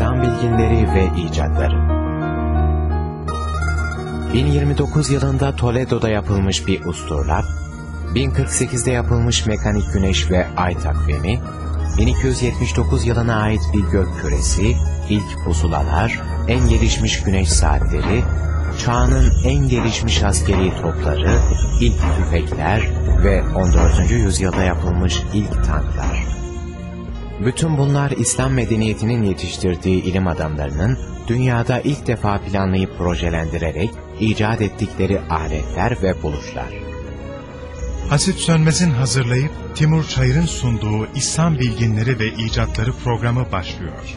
İslam bilginleri ve icatları 1029 yılında Toledo'da yapılmış bir usturlap, 1048'de yapılmış mekanik güneş ve ay takvimi, 1279 yılına ait bir gök küresi, ilk pusulalar, en gelişmiş güneş saatleri, çağının en gelişmiş askeri topları, ilk tüfekler ve 14. yüzyılda yapılmış ilk tanklar. Bütün bunlar İslam medeniyetinin yetiştirdiği ilim adamlarının dünyada ilk defa planlayıp projelendirerek icat ettikleri aletler ve buluşlar. Hasip Sönmez'in hazırlayıp Timur Çayır'ın sunduğu İslam Bilginleri ve İcatları programı başlıyor.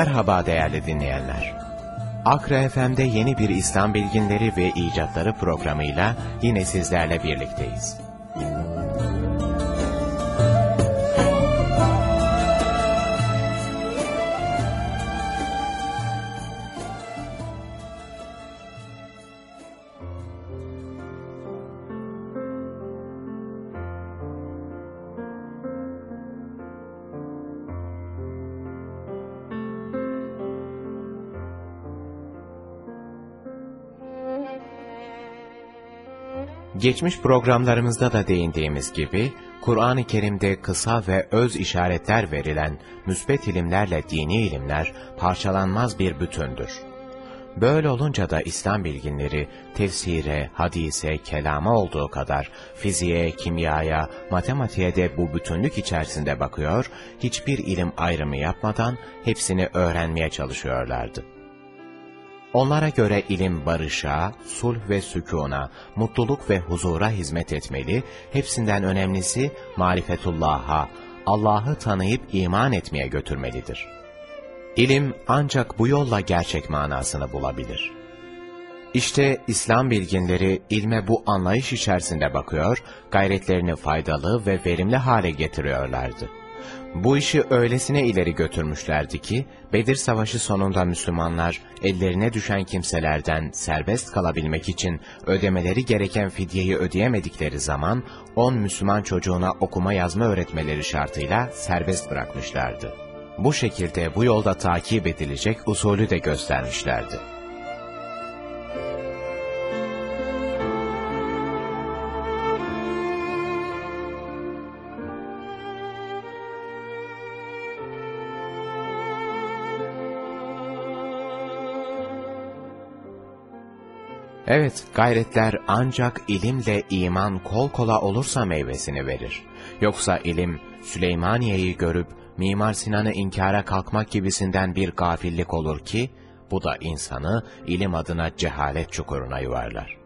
Merhaba değerli dinleyenler. Akra FM'de yeni bir İslam bilginleri ve icatları programıyla yine sizlerle birlikteyiz. Geçmiş programlarımızda da değindiğimiz gibi, Kur'an-ı Kerim'de kısa ve öz işaretler verilen müsbet ilimlerle dini ilimler parçalanmaz bir bütündür. Böyle olunca da İslam bilginleri tefsire, hadise, kelama olduğu kadar fiziğe, kimyaya, matematiğe de bu bütünlük içerisinde bakıyor, hiçbir ilim ayrımı yapmadan hepsini öğrenmeye çalışıyorlardı. Onlara göre ilim barışa, sulh ve sükûna, mutluluk ve huzura hizmet etmeli, hepsinden önemlisi marifetullah'a, Allah'ı tanıyıp iman etmeye götürmelidir. İlim ancak bu yolla gerçek manasını bulabilir. İşte İslam bilginleri ilme bu anlayış içerisinde bakıyor, gayretlerini faydalı ve verimli hale getiriyorlardı. Bu işi öylesine ileri götürmüşlerdi ki, Bedir Savaşı sonunda Müslümanlar, ellerine düşen kimselerden serbest kalabilmek için ödemeleri gereken fidyeyi ödeyemedikleri zaman, on Müslüman çocuğuna okuma yazma öğretmeleri şartıyla serbest bırakmışlardı. Bu şekilde bu yolda takip edilecek usulü de göstermişlerdi. Evet, gayretler ancak ilimle iman kol kola olursa meyvesini verir. Yoksa ilim, Süleymaniye'yi görüp Mimar Sinan'ı inkara kalkmak gibisinden bir gafillik olur ki, bu da insanı ilim adına cehalet çukuruna yuvarlar.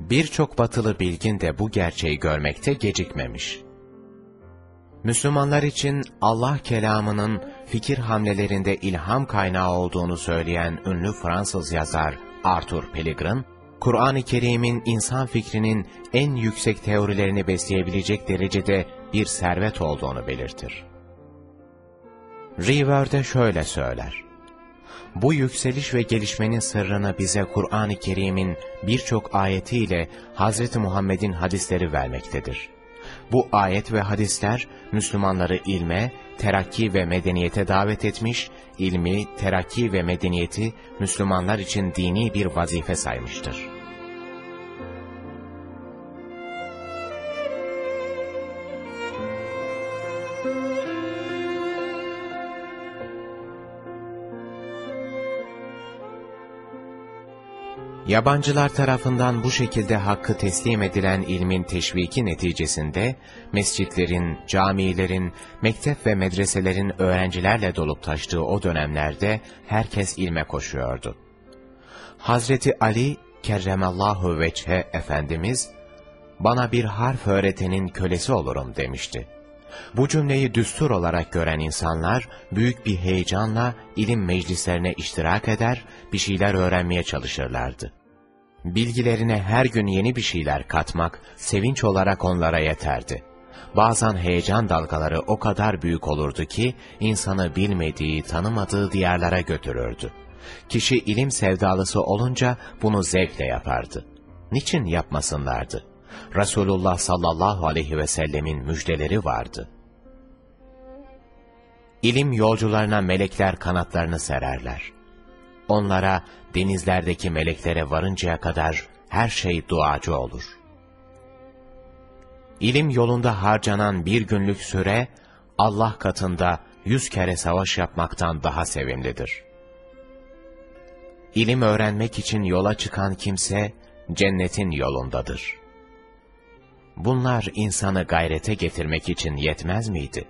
Birçok batılı bilgin de bu gerçeği görmekte gecikmemiş. Müslümanlar için Allah kelamının fikir hamlelerinde ilham kaynağı olduğunu söyleyen ünlü Fransız yazar Arthur Pellegrin, Kur'an-ı Kerim'in insan fikrinin en yüksek teorilerini besleyebilecek derecede bir servet olduğunu belirtir. River'de şöyle söyler. Bu yükseliş ve gelişmenin sırrını bize Kur'an-ı Kerim'in birçok ayetiyle Hz. Muhammed'in hadisleri vermektedir. Bu ayet ve hadisler Müslümanları ilme, terakki ve medeniyete davet etmiş, ilmi, terakki ve medeniyeti Müslümanlar için dini bir vazife saymıştır. Yabancılar tarafından bu şekilde hakkı teslim edilen ilmin teşviki neticesinde, mescitlerin, camilerin, mektep ve medreselerin öğrencilerle dolup taştığı o dönemlerde herkes ilme koşuyordu. Hazreti Ali, kerremallahu veçhe Efendimiz, bana bir harf öğretenin kölesi olurum demişti. Bu cümleyi düstur olarak gören insanlar büyük bir heyecanla ilim meclislerine iştirak eder, bir şeyler öğrenmeye çalışırlardı. Bilgilerine her gün yeni bir şeyler katmak sevinç olarak onlara yeterdi. Bazen heyecan dalgaları o kadar büyük olurdu ki, insanı bilmediği, tanımadığı diyarlara götürürdü. Kişi ilim sevdalısı olunca bunu zevkle yapardı. Niçin yapmasınlardı? Resulullah sallallahu aleyhi ve sellemin müjdeleri vardı. İlim yolcularına melekler kanatlarını sererler. Onlara denizlerdeki meleklere varıncaya kadar her şey duacı olur. İlim yolunda harcanan bir günlük süre, Allah katında yüz kere savaş yapmaktan daha sevimlidir. İlim öğrenmek için yola çıkan kimse, cennetin yolundadır. Bunlar insanı gayrete getirmek için yetmez miydi?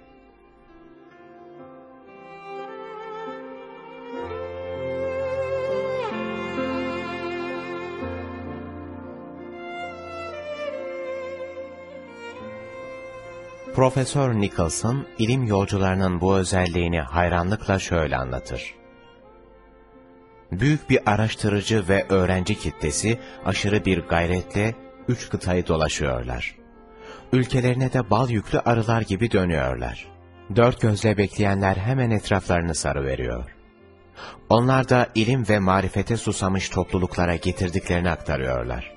Profesör Nicholson, ilim yolcularının bu özelliğini hayranlıkla şöyle anlatır. Büyük bir araştırıcı ve öğrenci kitlesi aşırı bir gayretle üç kıtayı dolaşıyorlar. Ülkelerine de bal yüklü arılar gibi dönüyorlar. Dört gözle bekleyenler hemen etraflarını sarıveriyor. Onlar da ilim ve marifete susamış topluluklara getirdiklerini aktarıyorlar.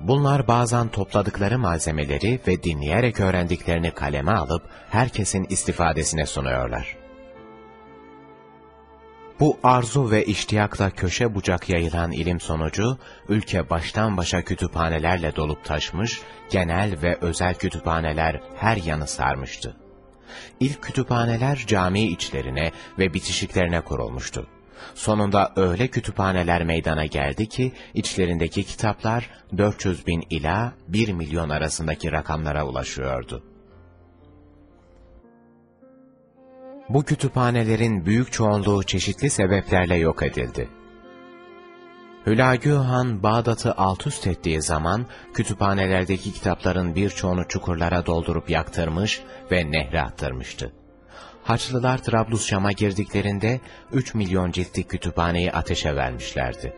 Bunlar bazen topladıkları malzemeleri ve dinleyerek öğrendiklerini kaleme alıp herkesin istifadesine sunuyorlar. Bu arzu ve iştiyakla köşe bucak yayılan ilim sonucu, ülke baştan başa kütüphanelerle dolup taşmış, genel ve özel kütüphaneler her yanı sarmıştı. İlk kütüphaneler cami içlerine ve bitişiklerine kurulmuştu. Sonunda öyle kütüphaneler meydana geldi ki, içlerindeki kitaplar 400 bin ila 1 milyon arasındaki rakamlara ulaşıyordu. Bu kütüphanelerin büyük çoğunluğu çeşitli sebeplerle yok edildi. Hülagü Han Bağdat'ı alt üst ettiği zaman kütüphanelerdeki kitapların birçoğunu çukurlara doldurup yaktırmış ve nehre attırmıştı. Haçlılar Trablus Şam'a girdiklerinde 3 milyon ciltlik kütüphaneyi ateşe vermişlerdi.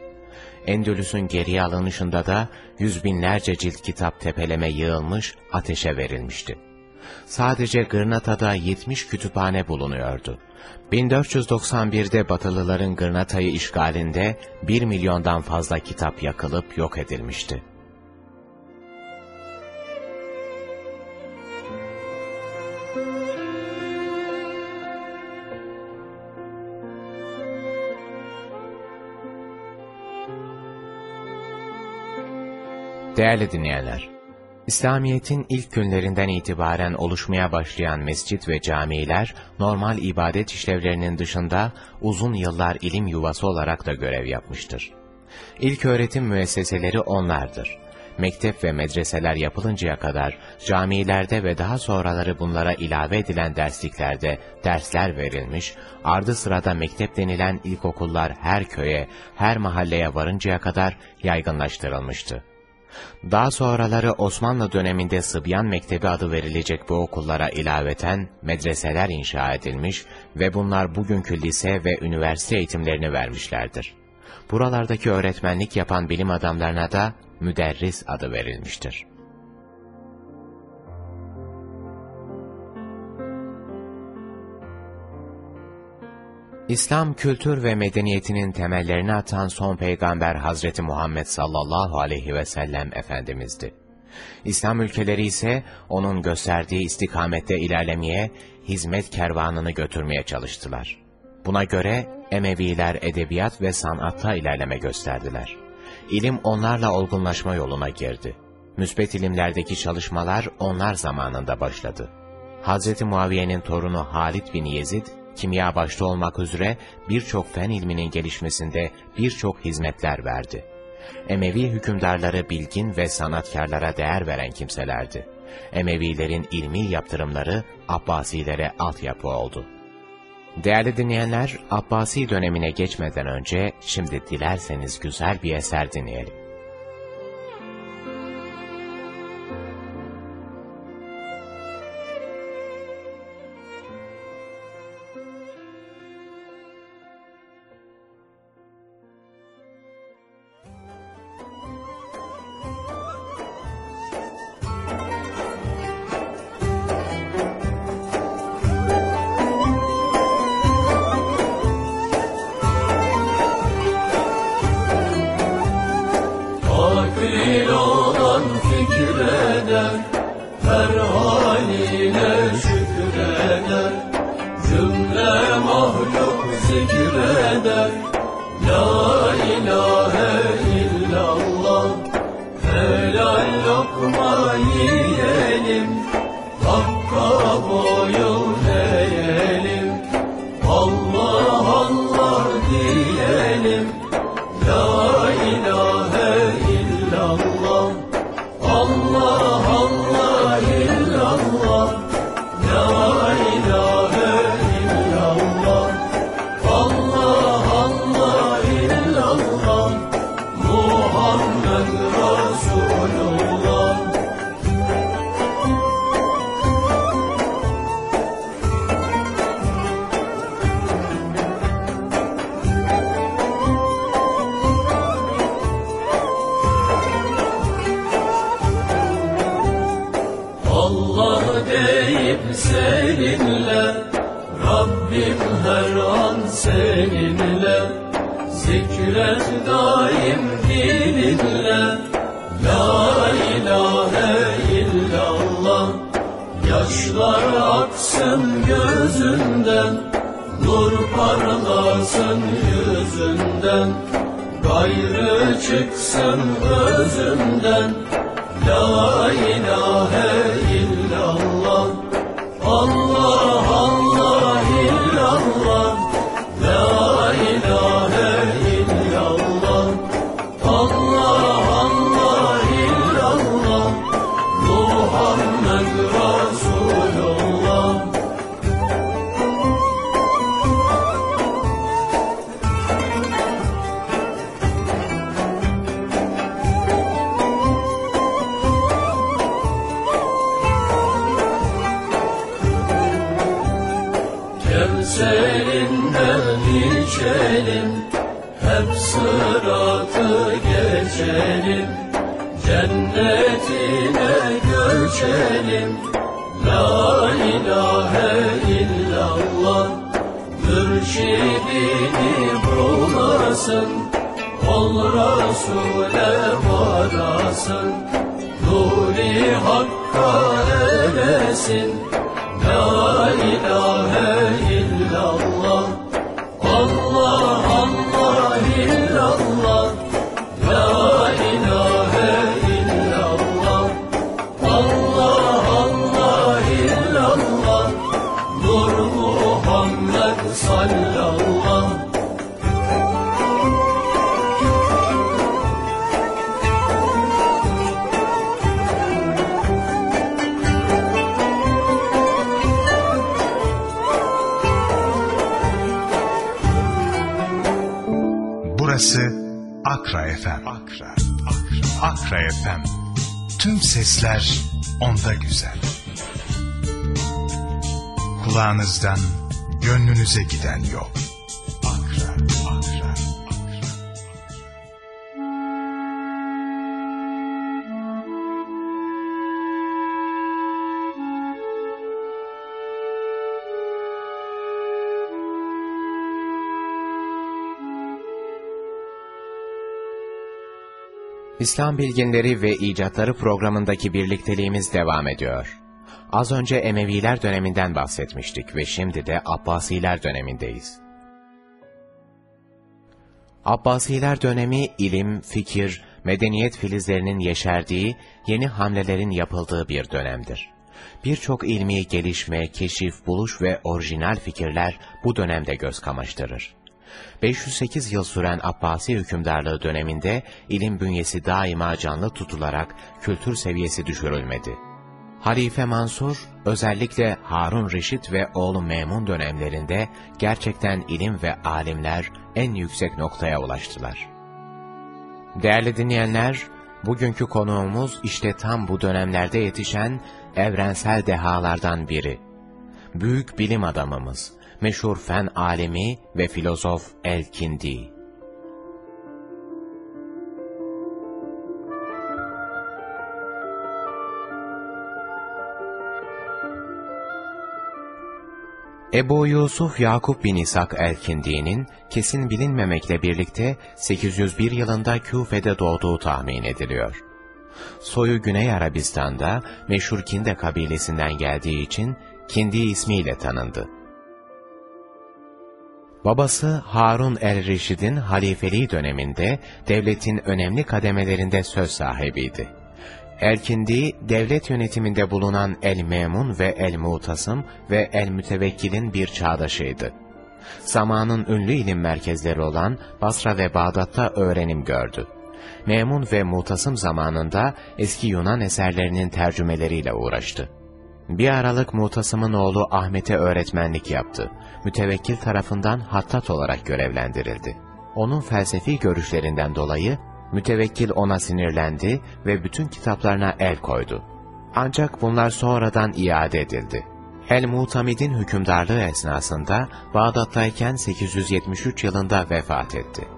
Endülüs'ün geriye alınışında da yüz binlerce cilt kitap tepeleme yığılmış, ateşe verilmişti. Sadece Gırnata'da 70 kütüphane bulunuyordu. 1491'de Batılıların Gırnata'yı işgalinde 1 milyondan fazla kitap yakılıp yok edilmişti. Değerli dinleyenler, İslamiyet'in ilk günlerinden itibaren oluşmaya başlayan mescit ve camiler, normal ibadet işlevlerinin dışında uzun yıllar ilim yuvası olarak da görev yapmıştır. İlk öğretim müesseseleri onlardır. Mektep ve medreseler yapılıncaya kadar camilerde ve daha sonraları bunlara ilave edilen dersliklerde dersler verilmiş, ardı sırada mektep denilen ilkokullar her köye, her mahalleye varıncaya kadar yaygınlaştırılmıştı. Daha sonraları Osmanlı döneminde Sıbyan Mektebi adı verilecek bu okullara ilaveten medreseler inşa edilmiş ve bunlar bugünkü lise ve üniversite eğitimlerini vermişlerdir. Buralardaki öğretmenlik yapan bilim adamlarına da müderris adı verilmiştir. İslam kültür ve medeniyetinin temellerini atan son peygamber Hazreti Muhammed sallallahu aleyhi ve sellem Efendimiz'di. İslam ülkeleri ise onun gösterdiği istikamette ilerlemeye, hizmet kervanını götürmeye çalıştılar. Buna göre Emeviler edebiyat ve sanatta ilerleme gösterdiler. İlim onlarla olgunlaşma yoluna girdi. Müsbet ilimlerdeki çalışmalar onlar zamanında başladı. Hz. Muaviye'nin torunu Halid bin Yezid, kimya başta olmak üzere birçok fen ilminin gelişmesinde birçok hizmetler verdi. Emevi hükümdarları bilgin ve sanatkarlara değer veren kimselerdi. Emevilerin ilmi yaptırımları Abbasilere altyapı oldu. Değerli dinleyenler, Abbasi dönemine geçmeden önce şimdi dilerseniz güzel bir eser dinleyelim. 我忘了你 Akra FM. Akra, Akra, Akra FM. Tüm sesler onda güzel. Kulağınızdan gönlünüze giden yol. Akra, Akra, İslam Bilginleri ve İcatları programındaki birlikteliğimiz devam ediyor. Az önce Emeviler döneminden bahsetmiştik ve şimdi de Abbasiler dönemindeyiz. Abbasiler dönemi ilim, fikir, medeniyet filizlerinin yeşerdiği, yeni hamlelerin yapıldığı bir dönemdir. Birçok ilmi gelişme, keşif, buluş ve orijinal fikirler bu dönemde göz kamaştırır. 508 yıl süren Abbasi hükümdarlığı döneminde ilim bünyesi daima canlı tutularak kültür seviyesi düşürülmedi. Halife Mansur, özellikle Harun Reşit ve oğlu Memun dönemlerinde gerçekten ilim ve alimler en yüksek noktaya ulaştılar. Değerli dinleyenler, bugünkü konuğumuz işte tam bu dönemlerde yetişen evrensel dehalardan biri. Büyük bilim adamımız, meşhur fen alemi ve filozof El-Kindi. Ebu Yusuf Yakup bin İshak el-Kindi'nin kesin bilinmemekle birlikte 801 yılında Küfe'de doğduğu tahmin ediliyor. Soyu Güney Arabistan'da meşhur Kinde kabilesinden geldiği için Kindi ismiyle tanındı. Babası Harun el-Reşid'in halifeliği döneminde devletin önemli kademelerinde söz sahibiydi. Elkindi, devlet yönetiminde bulunan El-Memun ve El-Mutasım ve El-Mütevekkil'in bir çağdaşıydı. Zamanın ünlü ilim merkezleri olan Basra ve Bağdat'ta öğrenim gördü. Memun ve Mutasım zamanında eski Yunan eserlerinin tercümeleriyle uğraştı. Bir aralık Mutasım'ın oğlu Ahmet'e öğretmenlik yaptı. Mütevekkil tarafından hattat olarak görevlendirildi. Onun felsefi görüşlerinden dolayı mütevekkil ona sinirlendi ve bütün kitaplarına el koydu. Ancak bunlar sonradan iade edildi. El-Mutamid'in hükümdarlığı esnasında Bağdat'tayken 873 yılında vefat etti.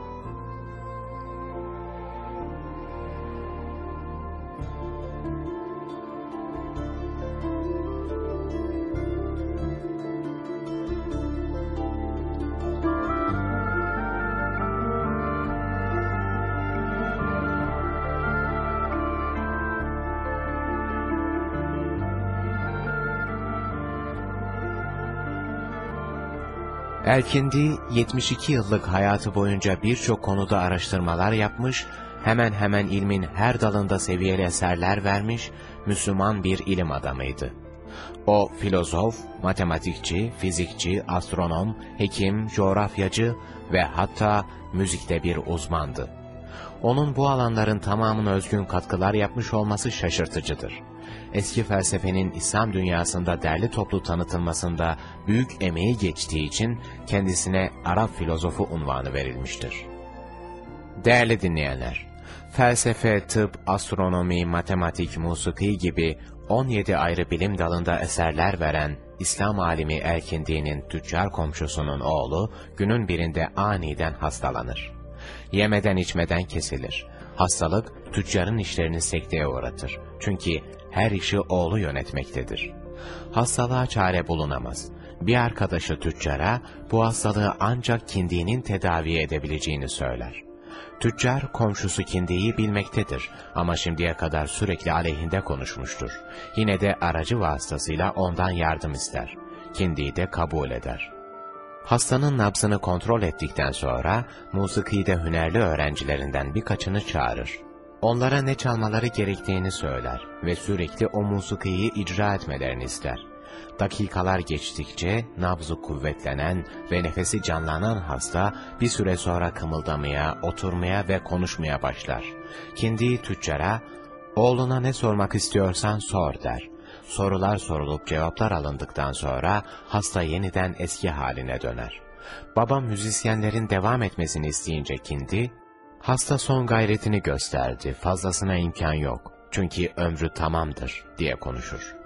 Elkindi 72 yıllık hayatı boyunca birçok konuda araştırmalar yapmış, hemen hemen ilmin her dalında seviyeli eserler vermiş, Müslüman bir ilim adamıydı. O filozof, matematikçi, fizikçi, astronom, hekim, coğrafyacı ve hatta müzikte bir uzmandı. Onun bu alanların tamamına özgün katkılar yapmış olması şaşırtıcıdır eski felsefenin İslam dünyasında derli toplu tanıtılmasında büyük emeği geçtiği için kendisine Arap filozofu unvanı verilmiştir. Değerli dinleyenler, felsefe, tıp, astronomi, matematik, musiki gibi 17 ayrı bilim dalında eserler veren İslam alimi Erkindi'nin tüccar komşusunun oğlu günün birinde aniden hastalanır. Yemeden içmeden kesilir. Hastalık tüccarın işlerini sekteye uğratır. Çünkü her işi oğlu yönetmektedir. Hastalığa çare bulunamaz. Bir arkadaşı tüccara bu hastalığı ancak kindiğinin tedavi edebileceğini söyler. Tüccar komşusu kindiyi bilmektedir ama şimdiye kadar sürekli aleyhinde konuşmuştur. Yine de aracı vasıtasıyla ondan yardım ister. Kindiyi de kabul eder. Hastanın nabzını kontrol ettikten sonra musikide hünerli öğrencilerinden birkaçını çağırır onlara ne çalmaları gerektiğini söyler ve sürekli o musikiyi icra etmelerini ister. Dakikalar geçtikçe nabzu kuvvetlenen ve nefesi canlanan hasta bir süre sonra kımıldamaya, oturmaya ve konuşmaya başlar. Kendi tüccara, oğluna ne sormak istiyorsan sor der. Sorular sorulup cevaplar alındıktan sonra hasta yeniden eski haline döner. Baba müzisyenlerin devam etmesini isteyince Kindi, Hasta son gayretini gösterdi, fazlasına imkan yok. Çünkü ömrü tamamdır diye konuşur.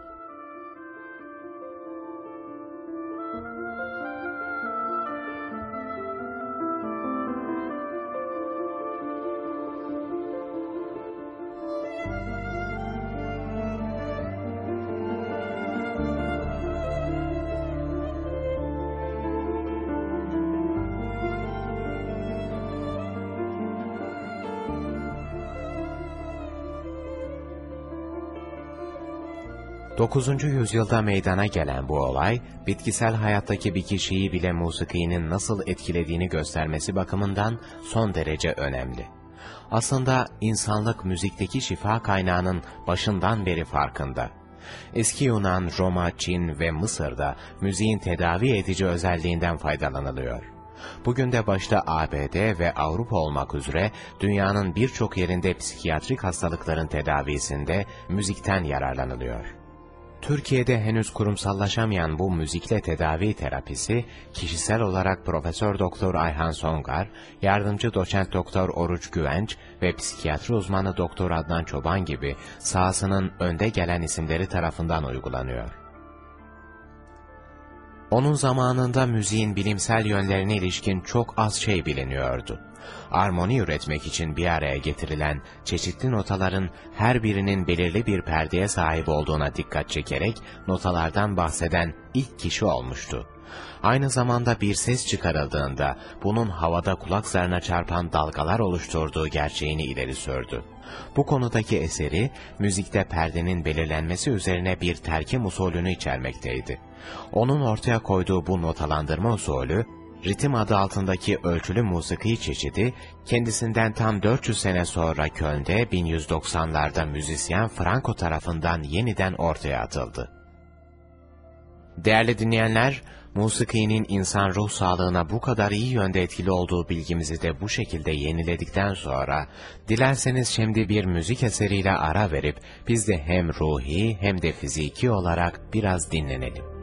9. yüzyılda meydana gelen bu olay, bitkisel hayattaki bir kişiyi bile musikinin nasıl etkilediğini göstermesi bakımından son derece önemli. Aslında insanlık müzikteki şifa kaynağının başından beri farkında. Eski Yunan, Roma, Çin ve Mısır'da müziğin tedavi edici özelliğinden faydalanılıyor. Bugün de başta ABD ve Avrupa olmak üzere dünyanın birçok yerinde psikiyatrik hastalıkların tedavisinde müzikten yararlanılıyor. Türkiye'de henüz kurumsallaşamayan bu müzikle tedavi terapisi, kişisel olarak Profesör Doktor Ayhan Songar, yardımcı doçent doktor Oruç Güvenç ve psikiyatri uzmanı Doktor Adnan Çoban gibi sahasının önde gelen isimleri tarafından uygulanıyor. Onun zamanında müziğin bilimsel yönlerine ilişkin çok az şey biliniyordu armoni üretmek için bir araya getirilen çeşitli notaların her birinin belirli bir perdeye sahip olduğuna dikkat çekerek notalardan bahseden ilk kişi olmuştu. Aynı zamanda bir ses çıkarıldığında bunun havada kulak zarına çarpan dalgalar oluşturduğu gerçeğini ileri sürdü. Bu konudaki eseri, müzikte perdenin belirlenmesi üzerine bir terkim usulünü içermekteydi. Onun ortaya koyduğu bu notalandırma usulü, ritim adı altındaki ölçülü musiki çeşidi, kendisinden tam 400 sene sonra Köln'de 1190'larda müzisyen Franco tarafından yeniden ortaya atıldı. Değerli dinleyenler, musikinin insan ruh sağlığına bu kadar iyi yönde etkili olduğu bilgimizi de bu şekilde yeniledikten sonra, dilerseniz şimdi bir müzik eseriyle ara verip, biz de hem ruhi hem de fiziki olarak biraz dinlenelim.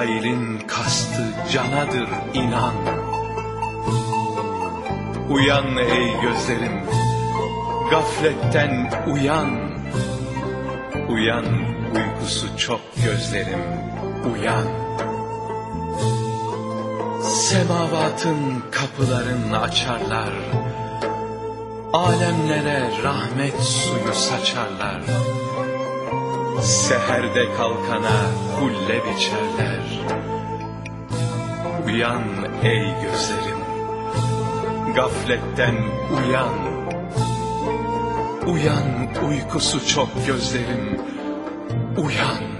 Azrail'in kastı canadır inan. Uyan ey gözlerim, gafletten uyan. Uyan uykusu çok gözlerim, uyan. Semavatın kapılarını açarlar. Alemlere rahmet suyu saçarlar. Seherde kalkana hulle biçerler. Uyan ey gözlerim, gafletten uyan. Uyan uykusu çok gözlerim, uyan.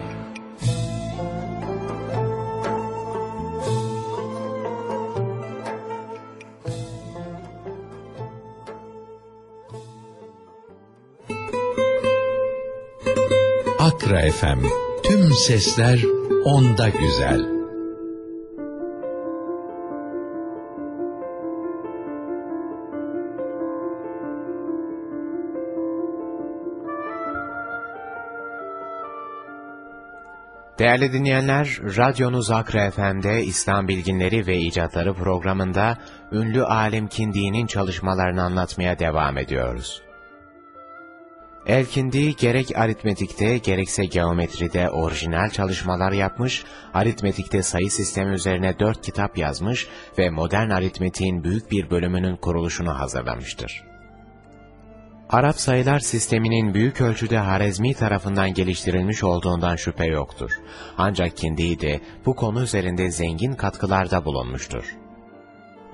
Akra FM. Tüm sesler onda güzel. Değerli dinleyenler, radyonuz Akra FM'de İslam Bilginleri ve İcatları programında ünlü alim Kindi'nin çalışmalarını anlatmaya devam ediyoruz. Elkindi gerek aritmetikte gerekse geometride orijinal çalışmalar yapmış, aritmetikte sayı sistemi üzerine dört kitap yazmış ve modern aritmetiğin büyük bir bölümünün kuruluşunu hazırlamıştır. Arap sayılar sisteminin büyük ölçüde Harezmi tarafından geliştirilmiş olduğundan şüphe yoktur. Ancak Kindi de bu konu üzerinde zengin katkılarda bulunmuştur.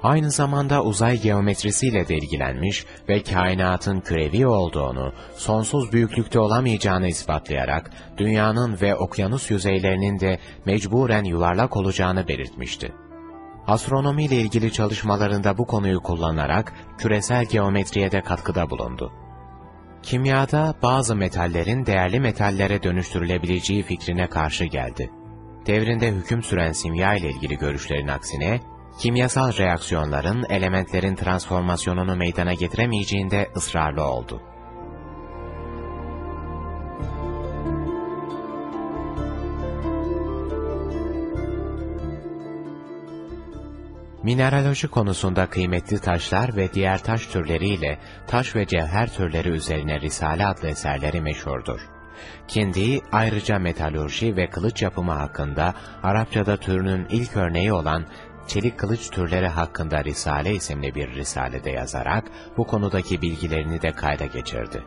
Aynı zamanda uzay geometrisiyle de ilgilenmiş ve kainatın kürevi olduğunu, sonsuz büyüklükte olamayacağını ispatlayarak, dünyanın ve okyanus yüzeylerinin de mecburen yuvarlak olacağını belirtmişti. Astronomi ile ilgili çalışmalarında bu konuyu kullanarak küresel geometriye de katkıda bulundu. Kimyada bazı metallerin değerli metallere dönüştürülebileceği fikrine karşı geldi. Devrinde hüküm süren simya ile ilgili görüşlerin aksine, kimyasal reaksiyonların elementlerin transformasyonunu meydana getiremeyeceğinde ısrarlı oldu. Mineraloji konusunda kıymetli taşlar ve diğer taş türleriyle taş ve cevher türleri üzerine Risale adlı eserleri meşhurdur. Kendi ayrıca metalurji ve kılıç yapımı hakkında Arapçada türünün ilk örneği olan çelik kılıç türleri hakkında Risale isimli bir risalede yazarak bu konudaki bilgilerini de kayda geçirdi.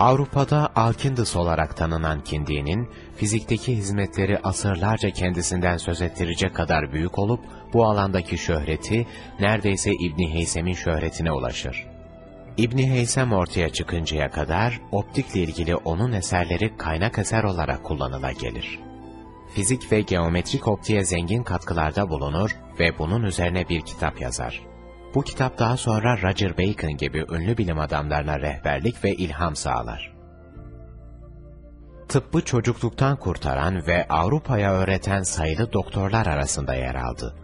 Avrupa'da Alkindus olarak tanınan Kindi'nin, fizikteki hizmetleri asırlarca kendisinden söz ettirecek kadar büyük olup, bu alandaki şöhreti, neredeyse İbni Heysem'in şöhretine ulaşır. İbni Heysem ortaya çıkıncaya kadar, optikle ilgili onun eserleri kaynak eser olarak kullanıla gelir. Fizik ve geometrik optiğe zengin katkılarda bulunur ve bunun üzerine bir kitap yazar. Bu kitap daha sonra Roger Bacon gibi ünlü bilim adamlarına rehberlik ve ilham sağlar. Tıbbı çocukluktan kurtaran ve Avrupa'ya öğreten sayılı doktorlar arasında yer aldı.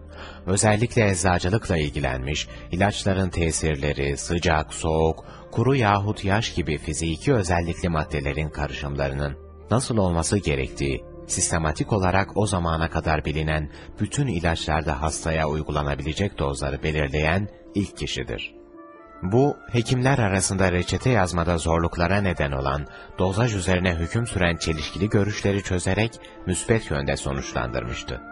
Özellikle eczacılıkla ilgilenmiş, ilaçların tesirleri, sıcak, soğuk, kuru yahut yaş gibi fiziki özellikli maddelerin karışımlarının nasıl olması gerektiği, sistematik olarak o zamana kadar bilinen bütün ilaçlarda hastaya uygulanabilecek dozları belirleyen ilk kişidir. Bu, hekimler arasında reçete yazmada zorluklara neden olan, dozaj üzerine hüküm süren çelişkili görüşleri çözerek müsbet yönde sonuçlandırmıştı.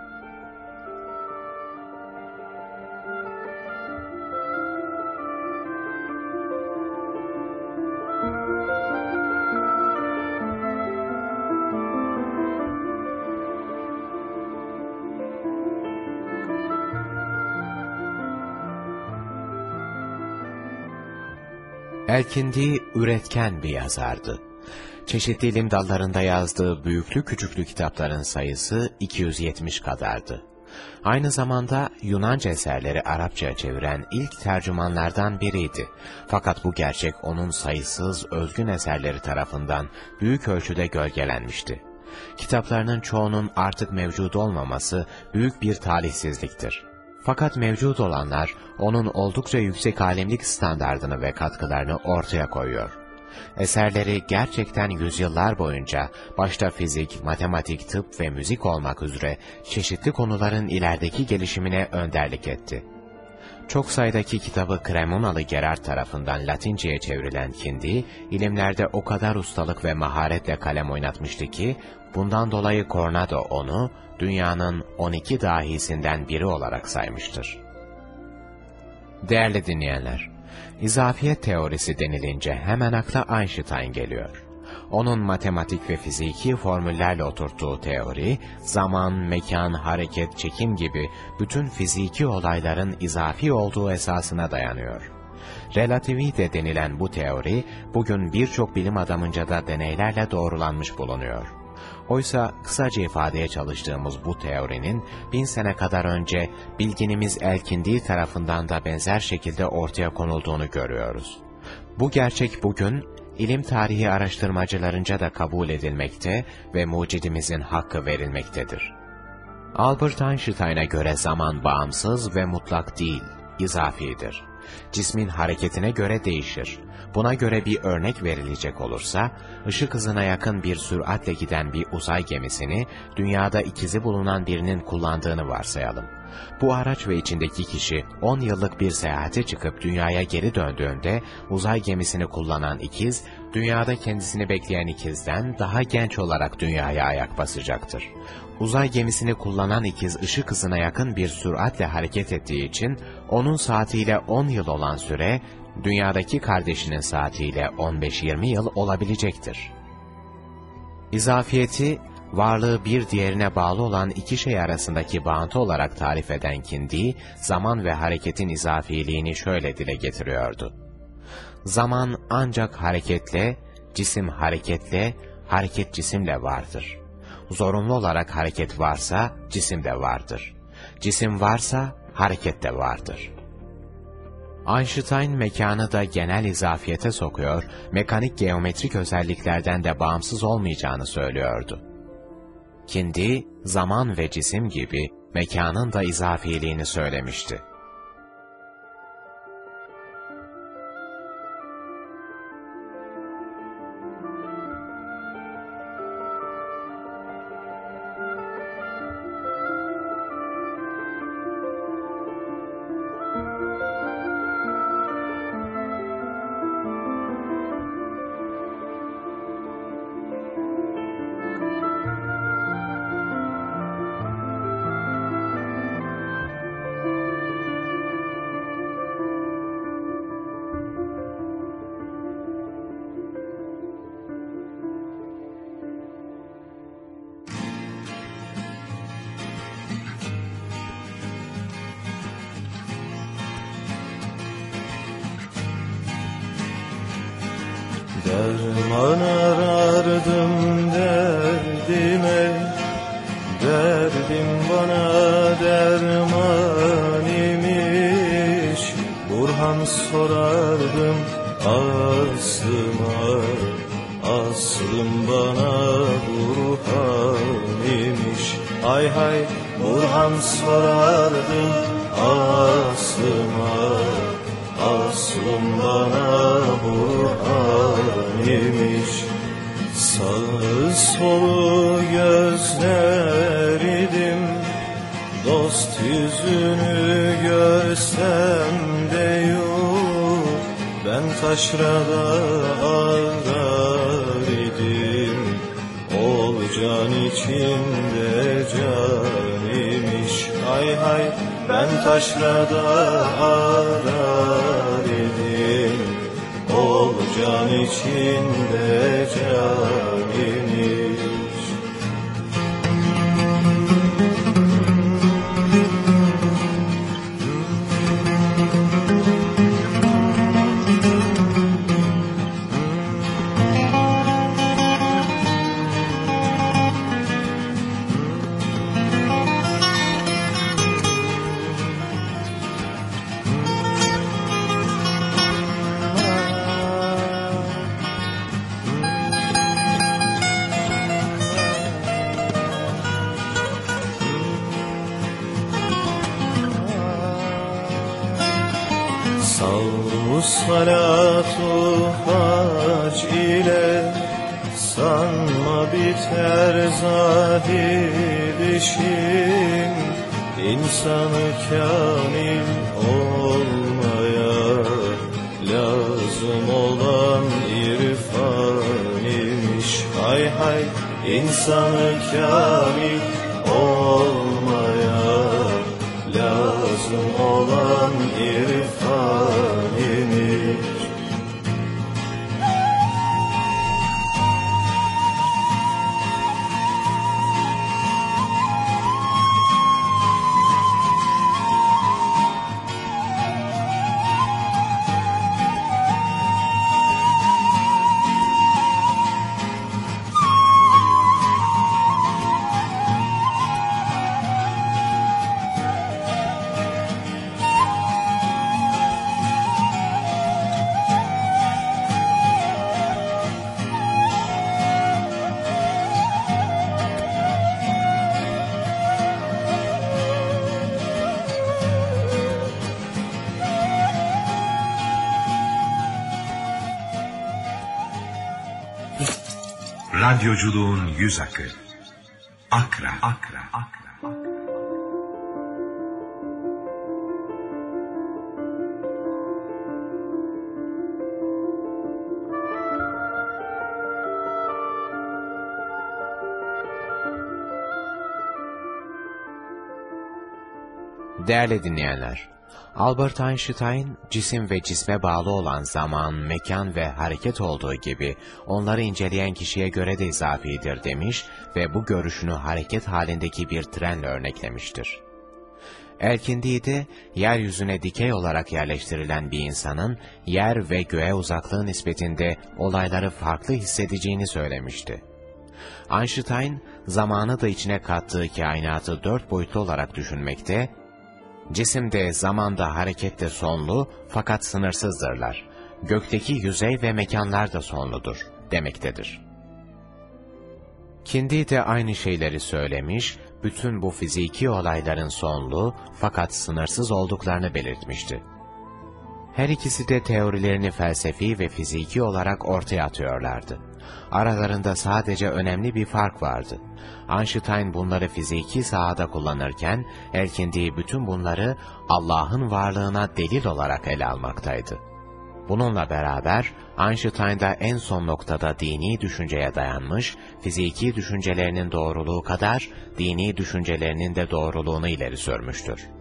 Elkindi üretken bir yazardı. Çeşitli ilim dallarında yazdığı büyüklü küçüklü kitapların sayısı 270 kadardı. Aynı zamanda Yunanca eserleri Arapçaya çeviren ilk tercümanlardan biriydi. Fakat bu gerçek onun sayısız özgün eserleri tarafından büyük ölçüde gölgelenmişti. Kitaplarının çoğunun artık mevcut olmaması büyük bir talihsizliktir. Fakat mevcut olanlar onun oldukça yüksek alemlik standardını ve katkılarını ortaya koyuyor. Eserleri gerçekten yüzyıllar boyunca başta fizik, matematik, tıp ve müzik olmak üzere çeşitli konuların ilerideki gelişimine önderlik etti. Çok sayıdaki kitabı Cremonalı Gerard tarafından Latince'ye çevrilen Kindi, ilimlerde o kadar ustalık ve maharetle kalem oynatmıştı ki, bundan dolayı Cornado onu, dünyanın 12 dahisinden biri olarak saymıştır. Değerli dinleyenler, izafiyet teorisi denilince hemen akla Einstein geliyor. Onun matematik ve fiziki formüllerle oturttuğu teori, zaman, mekan, hareket, çekim gibi bütün fiziki olayların izafi olduğu esasına dayanıyor. Relativite denilen bu teori, bugün birçok bilim adamınca da deneylerle doğrulanmış bulunuyor. Oysa kısaca ifadeye çalıştığımız bu teorinin bin sene kadar önce bilginimiz Elkindi tarafından da benzer şekilde ortaya konulduğunu görüyoruz. Bu gerçek bugün ilim tarihi araştırmacılarınca da kabul edilmekte ve mucidimizin hakkı verilmektedir. Albert Einstein'a göre zaman bağımsız ve mutlak değil, izafidir. Cismin hareketine göre değişir. Buna göre bir örnek verilecek olursa, ışık hızına yakın bir süratle giden bir uzay gemisini, dünyada ikizi bulunan birinin kullandığını varsayalım. Bu araç ve içindeki kişi 10 yıllık bir seyahate çıkıp dünyaya geri döndüğünde uzay gemisini kullanan ikiz, dünyada kendisini bekleyen ikizden daha genç olarak dünyaya ayak basacaktır. Uzay gemisini kullanan ikiz ışık hızına yakın bir süratle hareket ettiği için onun saatiyle 10 yıl olan süre, dünyadaki kardeşinin saatiyle 15-20 yıl olabilecektir. İzafiyeti, varlığı bir diğerine bağlı olan iki şey arasındaki bağıntı olarak tarif eden Kindi, zaman ve hareketin izafiliğini şöyle dile getiriyordu. Zaman ancak hareketle, cisim hareketle, hareket cisimle vardır. Zorunlu olarak hareket varsa, cisim de vardır. Cisim varsa, hareket de vardır. Einstein mekanı da genel izafiyete sokuyor, mekanik geometrik özelliklerden de bağımsız olmayacağını söylüyordu. Kindi, zaman ve cisim gibi mekanın da izafiliğini söylemişti. Derman arardım derdime Derdim bana derman imiş. Burhan sorardım aslıma Aslım bana Burhan imiş. Ay hay Burhan sorardım aslıma Sağı solu gözler idim Dost yüzünü görsem de yok. Ben taşrada arar idim. Ol can içinde can imiş. Hay hay ben taşrada arar idim. Ol can içinde can Radyoculuğun yüz akı. Akra. Akra. Akra. Değerli dinleyenler, Albert Einstein, cisim ve cisme bağlı olan zaman, mekan ve hareket olduğu gibi onları inceleyen kişiye göre de izafidir demiş ve bu görüşünü hareket halindeki bir trenle örneklemiştir. Elkindi de yeryüzüne dikey olarak yerleştirilen bir insanın yer ve göğe uzaklığı nispetinde olayları farklı hissedeceğini söylemişti. Einstein, zamanı da içine kattığı kainatı dört boyutlu olarak düşünmekte Cisimde, zamanda, harekette sonlu fakat sınırsızdırlar. Gökteki yüzey ve mekanlar da sonludur demektedir. Kindi de aynı şeyleri söylemiş, bütün bu fiziki olayların sonlu fakat sınırsız olduklarını belirtmişti. Her ikisi de teorilerini felsefi ve fiziki olarak ortaya atıyorlardı. Aralarında sadece önemli bir fark vardı. Einstein bunları fiziki sahada kullanırken, Elkindi bütün bunları Allah'ın varlığına delil olarak ele almaktaydı. Bununla beraber Einstein da en son noktada dini düşünceye dayanmış, fiziki düşüncelerinin doğruluğu kadar dini düşüncelerinin de doğruluğunu ileri sürmüştür.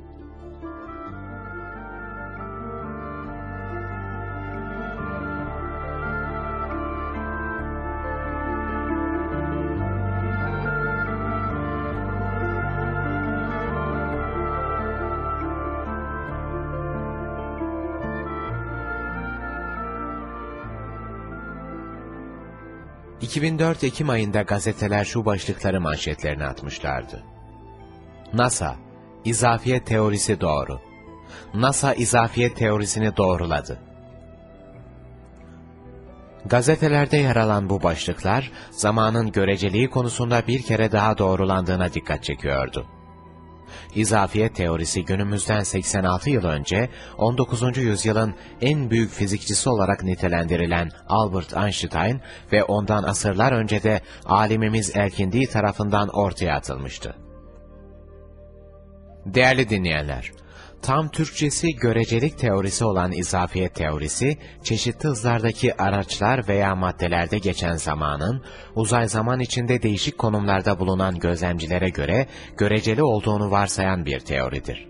2004 Ekim ayında gazeteler şu başlıkları manşetlerine atmışlardı. NASA, izafiyet teorisi doğru. NASA izafiyet teorisini doğruladı. Gazetelerde yer alan bu başlıklar, zamanın göreceliği konusunda bir kere daha doğrulandığına dikkat çekiyordu. İzafiyet teorisi günümüzden 86 yıl önce 19. yüzyılın en büyük fizikçisi olarak nitelendirilen Albert Einstein ve ondan asırlar önce de alimimiz Elkindi tarafından ortaya atılmıştı. Değerli dinleyenler, Tam Türkçesi görecelik teorisi olan izafiyet teorisi, çeşitli hızlardaki araçlar veya maddelerde geçen zamanın, uzay zaman içinde değişik konumlarda bulunan gözlemcilere göre göreceli olduğunu varsayan bir teoridir.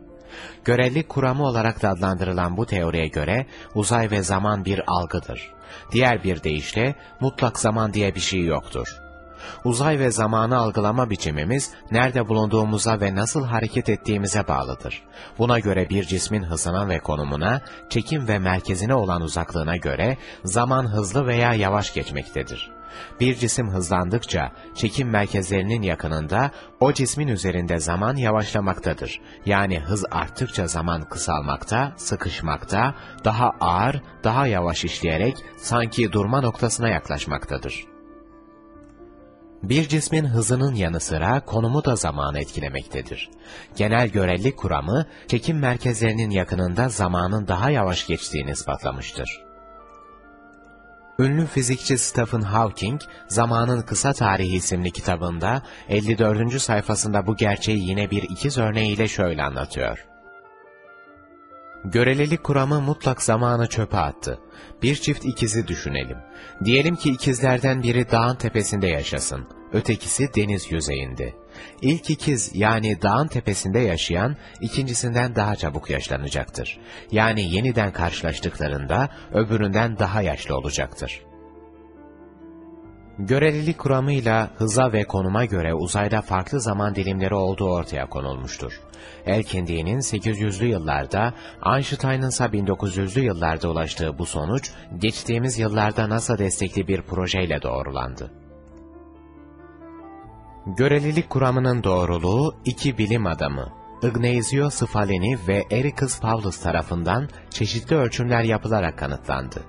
Görelilik kuramı olarak da adlandırılan bu teoriye göre uzay ve zaman bir algıdır. Diğer bir deyişle mutlak zaman diye bir şey yoktur uzay ve zamanı algılama biçimimiz, nerede bulunduğumuza ve nasıl hareket ettiğimize bağlıdır. Buna göre bir cismin hızına ve konumuna, çekim ve merkezine olan uzaklığına göre, zaman hızlı veya yavaş geçmektedir. Bir cisim hızlandıkça, çekim merkezlerinin yakınında, o cismin üzerinde zaman yavaşlamaktadır. Yani hız arttıkça zaman kısalmakta, sıkışmakta, daha ağır, daha yavaş işleyerek, sanki durma noktasına yaklaşmaktadır. Bir cismin hızının yanı sıra konumu da zamanı etkilemektedir. Genel görelilik kuramı, çekim merkezlerinin yakınında zamanın daha yavaş geçtiğini ispatlamıştır. Ünlü fizikçi Stephen Hawking, Zamanın Kısa Tarihi isimli kitabında 54. sayfasında bu gerçeği yine bir ikiz örneğiyle şöyle anlatıyor. Görelilik kuramı mutlak zamanı çöpe attı. Bir çift ikizi düşünelim. Diyelim ki ikizlerden biri dağın tepesinde yaşasın, ötekisi deniz yüzeyinde. İlk ikiz yani dağın tepesinde yaşayan ikincisinden daha çabuk yaşlanacaktır. Yani yeniden karşılaştıklarında öbüründen daha yaşlı olacaktır. Görelilik kuramıyla hıza ve konuma göre uzayda farklı zaman dilimleri olduğu ortaya konulmuştur. Elkindi'nin 800'lü yıllarda, Einstein'ın ise 1900'lü yıllarda ulaştığı bu sonuç, geçtiğimiz yıllarda NASA destekli bir projeyle doğrulandı. Görelilik kuramının doğruluğu iki bilim adamı, Ignazio Sfaleni ve Ericus Paulus tarafından çeşitli ölçümler yapılarak kanıtlandı.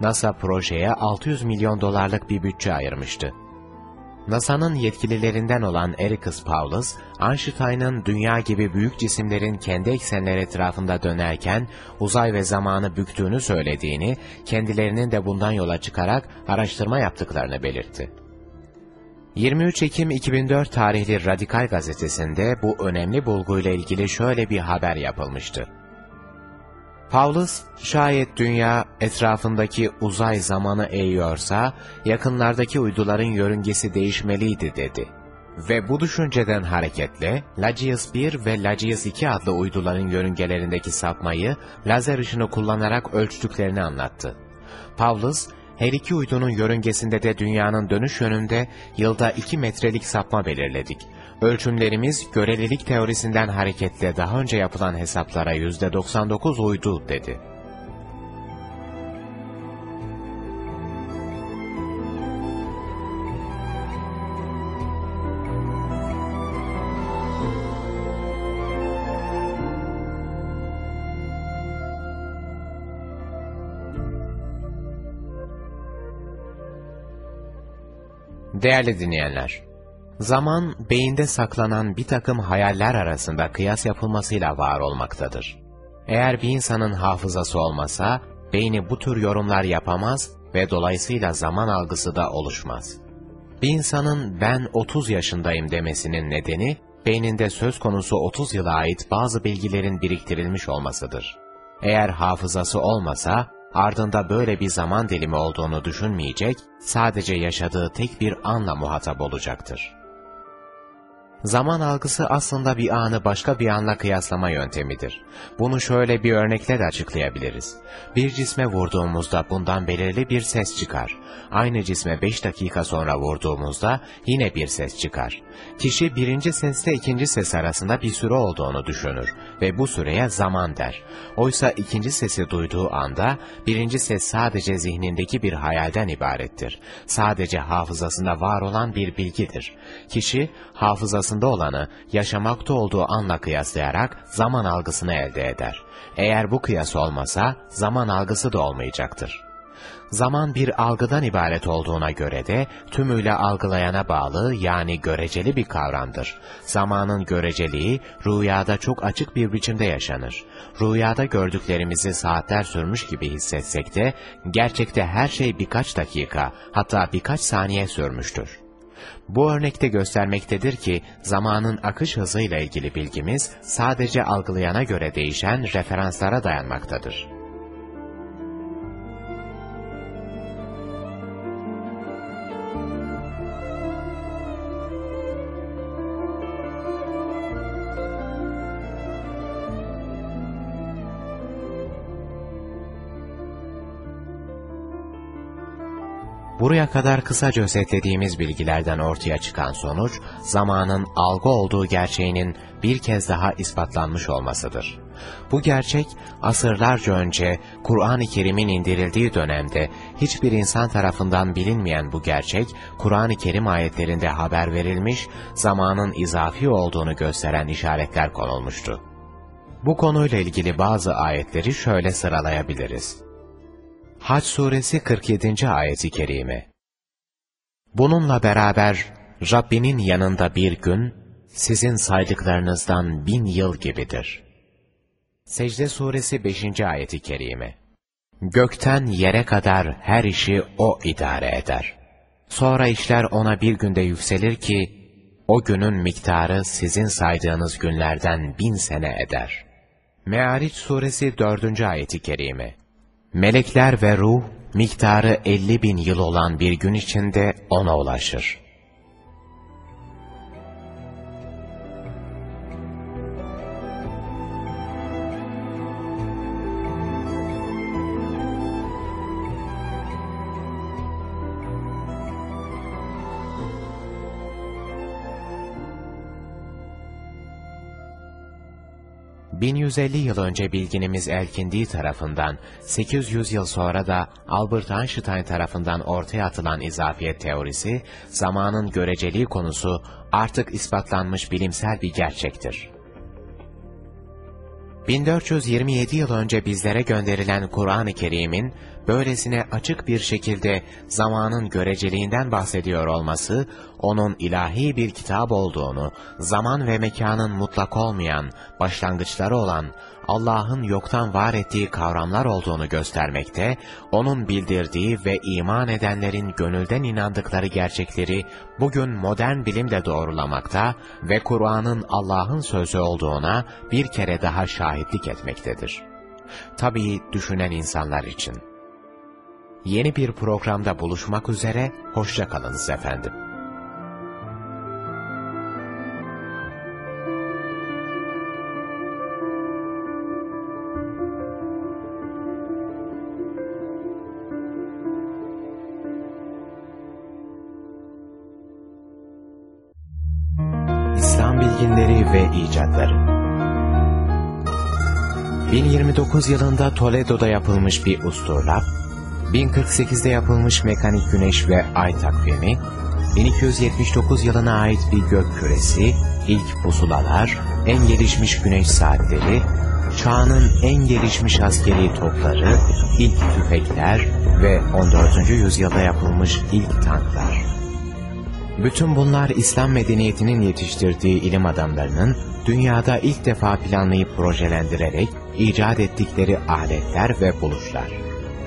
NASA projeye 600 milyon dolarlık bir bütçe ayırmıştı. NASA'nın yetkililerinden olan Ericus Paulus, Einstein'ın dünya gibi büyük cisimlerin kendi eksenleri etrafında dönerken uzay ve zamanı büktüğünü söylediğini, kendilerinin de bundan yola çıkarak araştırma yaptıklarını belirtti. 23 Ekim 2004 tarihli Radikal gazetesinde bu önemli bulguyla ilgili şöyle bir haber yapılmıştı. Paulus, şayet dünya etrafındaki uzay zamanı eğiyorsa, yakınlardaki uyduların yörüngesi değişmeliydi dedi. Ve bu düşünceden hareketle, Lagius 1 ve Lagius 2 adlı uyduların yörüngelerindeki sapmayı lazer ışını kullanarak ölçtüklerini anlattı. Paulus, her iki uydunun yörüngesinde de dünyanın dönüş yönünde yılda 2 metrelik sapma belirledik. Ölçümlerimiz görelilik teorisinden hareketle daha önce yapılan hesaplara %99 uydu dedi. Değerli dinleyenler, zaman beyinde saklanan bir takım hayaller arasında kıyas yapılmasıyla var olmaktadır. Eğer bir insanın hafızası olmasa, beyni bu tür yorumlar yapamaz ve dolayısıyla zaman algısı da oluşmaz. Bir insanın ben 30 yaşındayım demesinin nedeni, beyninde söz konusu 30 yıla ait bazı bilgilerin biriktirilmiş olmasıdır. Eğer hafızası olmasa, ardında böyle bir zaman dilimi olduğunu düşünmeyecek, sadece yaşadığı tek bir anla muhatap olacaktır. Zaman algısı aslında bir anı başka bir anla kıyaslama yöntemidir. Bunu şöyle bir örnekle de açıklayabiliriz. Bir cisme vurduğumuzda bundan belirli bir ses çıkar. Aynı cisme 5 dakika sonra vurduğumuzda yine bir ses çıkar. Kişi birinci sesle ikinci ses arasında bir süre olduğunu düşünür ve bu süreye zaman der. Oysa ikinci sesi duyduğu anda birinci ses sadece zihnindeki bir hayalden ibarettir. Sadece hafızasında var olan bir bilgidir. Kişi hafızasında olanı yaşamakta olduğu anla kıyaslayarak zaman algısını elde eder. Eğer bu kıyas olmasa zaman algısı da olmayacaktır. Zaman bir algıdan ibaret olduğuna göre de tümüyle algılayana bağlı yani göreceli bir kavramdır. Zamanın göreceliği rüyada çok açık bir biçimde yaşanır. Rüyada gördüklerimizi saatler sürmüş gibi hissetsek de gerçekte her şey birkaç dakika hatta birkaç saniye sürmüştür. Bu örnekte göstermektedir ki zamanın akış hızıyla ilgili bilgimiz sadece algılayana göre değişen referanslara dayanmaktadır. Buraya kadar kısaca özetlediğimiz bilgilerden ortaya çıkan sonuç, zamanın algı olduğu gerçeğinin bir kez daha ispatlanmış olmasıdır. Bu gerçek, asırlarca önce Kur'an-ı Kerim'in indirildiği dönemde hiçbir insan tarafından bilinmeyen bu gerçek, Kur'an-ı Kerim ayetlerinde haber verilmiş, zamanın izafi olduğunu gösteren işaretler konulmuştu. Bu konuyla ilgili bazı ayetleri şöyle sıralayabiliriz. Hac suresi 47. ayeti kerime. Bununla beraber Rabbinin yanında bir gün sizin saydıklarınızdan bin yıl gibidir. Secde suresi 5. ayeti kerime. Gökten yere kadar her işi O idare eder. Sonra işler ona bir günde yükselir ki, o günün miktarı sizin saydığınız günlerden bin sene eder. Me'ariç suresi 4. ayeti kerime. Melekler ve ruh, miktarı 50 bin yıl olan bir gün içinde ona ulaşır. ...1150 yıl önce bilginimiz Elkindi tarafından, 800 yıl sonra da Albert Einstein tarafından ortaya atılan izafiyet teorisi, zamanın göreceliği konusu artık ispatlanmış bilimsel bir gerçektir. 1427 yıl önce bizlere gönderilen Kur'an-ı Kerim'in böylesine açık bir şekilde zamanın göreceliğinden bahsediyor olması, onun ilahi bir kitap olduğunu, zaman ve mekanın mutlak olmayan, başlangıçları olan, Allah'ın yoktan var ettiği kavramlar olduğunu göstermekte, onun bildirdiği ve iman edenlerin gönülden inandıkları gerçekleri bugün modern bilimle doğrulamakta ve Kur'an'ın Allah'ın sözü olduğuna bir kere daha şahitlik etmektedir. Tabii düşünen insanlar için. Yeni bir programda buluşmak üzere, hoşça kalınız efendim. İslam bilginleri ve icatları 1029 yılında Toledo'da yapılmış bir usturlap, 1048'de yapılmış mekanik güneş ve ay takvimi, 1279 yılına ait bir gök küresi, ilk pusulalar, en gelişmiş güneş saatleri, çağının en gelişmiş askeri topları, ilk tüfekler ve 14. yüzyılda yapılmış ilk tanklar. Bütün bunlar İslam medeniyetinin yetiştirdiği ilim adamlarının dünyada ilk defa planlayıp projelendirerek icat ettikleri aletler ve buluşlar.